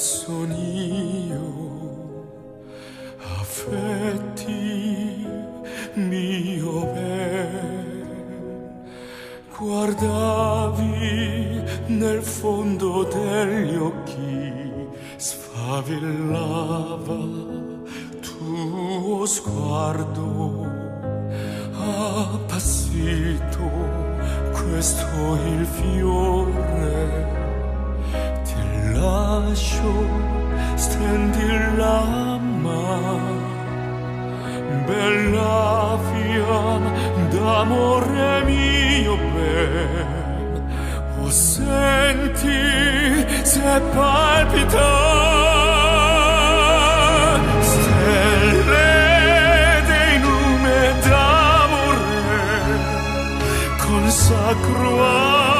sonio affetti mio ben guardavi nel fondo degli occhi sfavillava tuo sguardo appassito questo il fiore Lascio, stendi l'amma, bella fiamma d'amore mio, o senti se palpita stelle dei nume d'amore consacrate.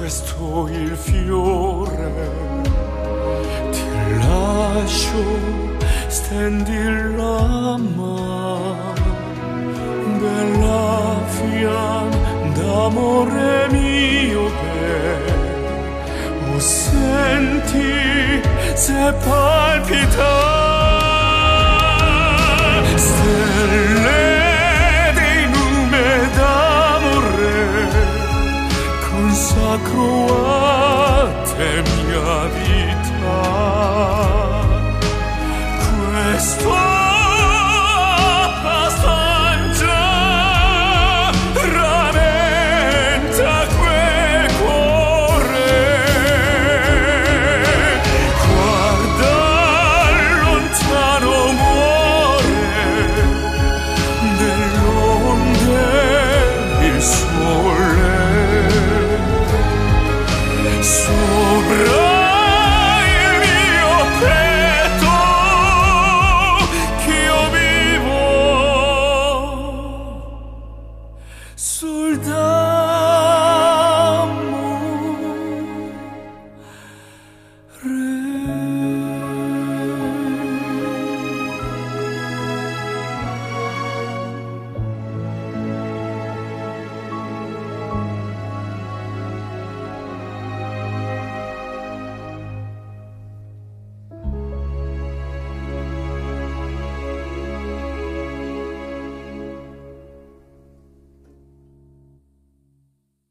questo il fiore. Ti lascio, stendi la mano, bella fiamma d'amore mio bel. Oh, senti se palpita consacro a te mia vita. Questo So